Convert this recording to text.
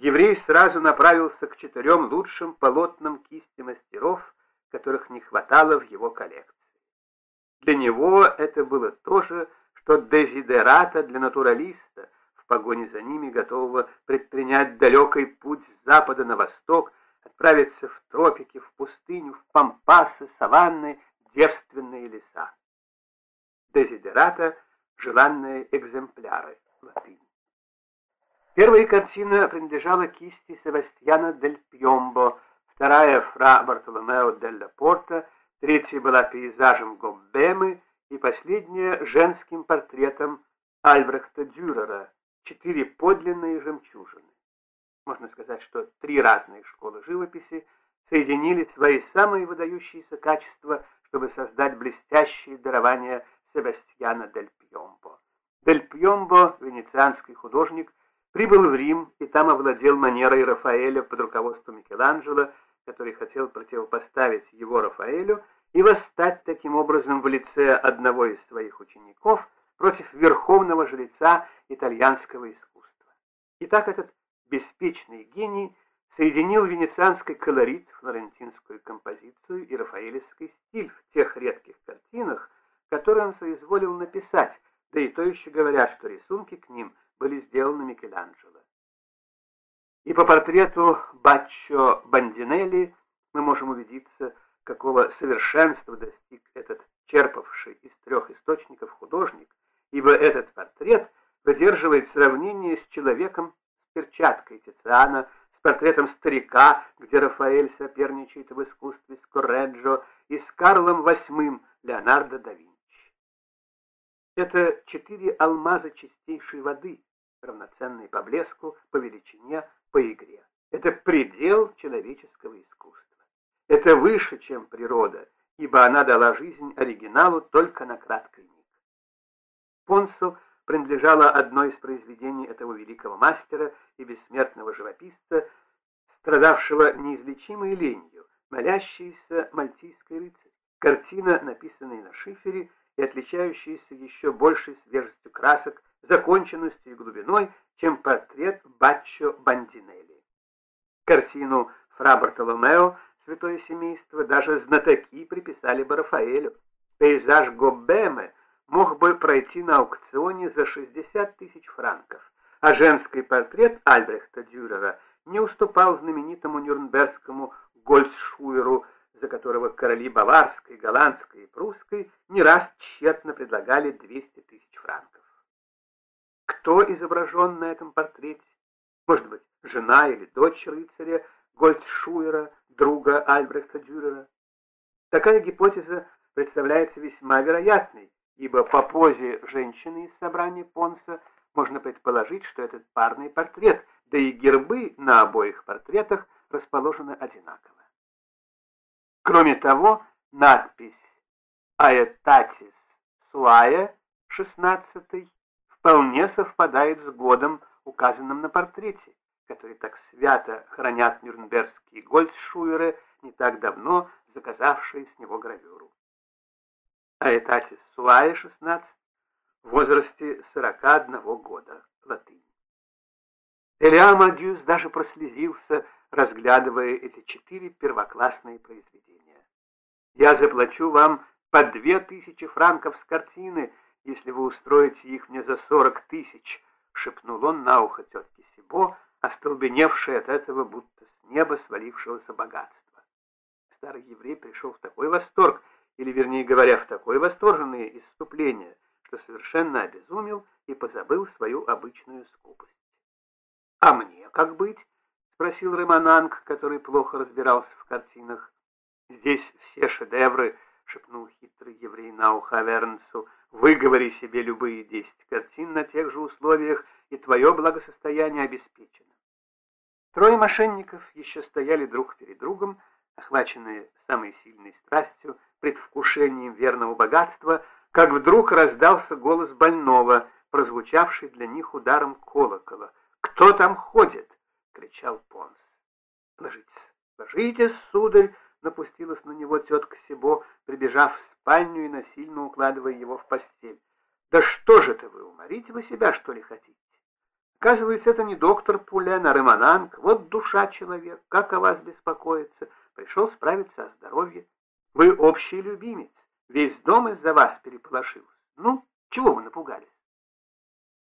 еврей сразу направился к четырем лучшим полотнам кисти мастеров, которых не хватало в его коллекции. Для него это было то же, что дезидерата для натуралиста, в погоне за ними готового предпринять далекий путь с запада на восток, отправиться в тропики, в пустыню, в пампасы, саванны, девственные леса. Дезидерата — желанные экземпляры. Первая картина принадлежала кисти Себастьяна дель Пьомбо, вторая — фра Бартоломео дель Порта, третья была пейзажем Гоббемы и последняя — женским портретом Альбрехта Дюрера, четыре подлинные жемчужины. Можно сказать, что три разные школы живописи соединили свои самые выдающиеся качества, чтобы создать блестящие дарования Себастьяна дель Пьомбо. Дель Пьомбо, венецианский художник, прибыл в Рим и там овладел манерой Рафаэля под руководством Микеланджело, который хотел противопоставить его Рафаэлю и восстать таким образом в лице одного из своих учеников против верховного жреца итальянского искусства. Итак, этот беспечный гений соединил венецианский колорит, флорентинскую композицию и рафаэлевский стиль в тех редких картинах, которые он соизволил написать, да и то еще говорят, что рисунки к ним были сделаны Микеланджело. И по портрету Баччо Бандинелли мы можем убедиться, какого совершенства достиг этот черпавший из трех источников художник, ибо этот портрет выдерживает сравнение с человеком с перчаткой Тициана, с портретом старика, где Рафаэль соперничает в искусстве с Корреджо, и с Карлом VIII Леонардо да Винчи. Это четыре алмаза чистейшей воды, равноценные по блеску, по величине, по игре. Это предел человеческого искусства. Это выше, чем природа, ибо она дала жизнь оригиналу только на краткий миг. Понсу принадлежало одно из произведений этого великого мастера и бессмертного живописца, страдавшего неизлечимой ленью, молящийся мальтийской рыцарь. Картина, написанная на шифере, и отличающиеся еще большей свежестью красок, законченностью и глубиной, чем портрет Баччо Бандинелли. Картину Фра Бартоломео «Святое семейство» даже знатоки приписали бы Рафаэлю. Пейзаж Гоббеме мог бы пройти на аукционе за 60 тысяч франков, а женский портрет Альбрехта Дюрера не уступал знаменитому нюрнбергскому Гольцшуеру за которого короли Баварской, Голландской и Прусской не раз предлагали 200 тысяч франков. Кто изображен на этом портрете? Может быть, жена или дочь рыцаря Гольдшуера, друга Альбрехта Дюрера? Такая гипотеза представляется весьма вероятной, ибо по позе женщины из собрания Понса можно предположить, что этот парный портрет, да и гербы на обоих портретах расположены одинаково. Кроме того, надпись «Aetatis Suae» 16 вполне совпадает с годом, указанным на портрете, который так свято хранят нюрнбергские гольдшуеры, не так давно заказавшие с него гравюру. Aetatis Suae 16 в возрасте 41 года, латынь. Элиа Мадьюс даже прослезился, разглядывая эти четыре первоклассные произведения. «Я заплачу вам по две тысячи франков с картины, если вы устроите их мне за сорок тысяч», — шепнул он на ухо тетке Сибо, остолбеневшей от этого, будто с неба свалившегося богатства. Старый еврей пришел в такой восторг, или, вернее говоря, в такое восторженное исступление, что совершенно обезумел и позабыл свою обычную скупость. «А мне как быть?» спросил Ремананг, который плохо разбирался в картинах. «Здесь все шедевры», — шепнул хитрый еврей на ухо Авернсу. «Выговори себе любые десять картин на тех же условиях, и твое благосостояние обеспечено». Трое мошенников еще стояли друг перед другом, охваченные самой сильной страстью, предвкушением верного богатства, как вдруг раздался голос больного, прозвучавший для них ударом колокола. «Кто там ходит?» кричал Понс. «Ложитесь, ложитесь, сударь!» — напустилась на него тетка Сибо, прибежав в спальню и насильно укладывая его в постель. «Да что же это вы, уморите вы себя, что ли, хотите? Оказывается, это не доктор Пулен, а Ремананг. Вот душа человек, как о вас беспокоится. Пришел справиться о здоровье. Вы общий любимец. Весь дом из-за вас переполошился. Ну, чего вы напугались?